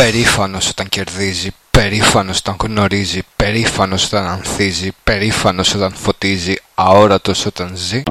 περήφανος όταν κερδίζει, περήφανος όταν γνωρίζει, περήφανος όταν ανθίζει, περήφανος όταν φωτίζει, αόρατος όταν ζει.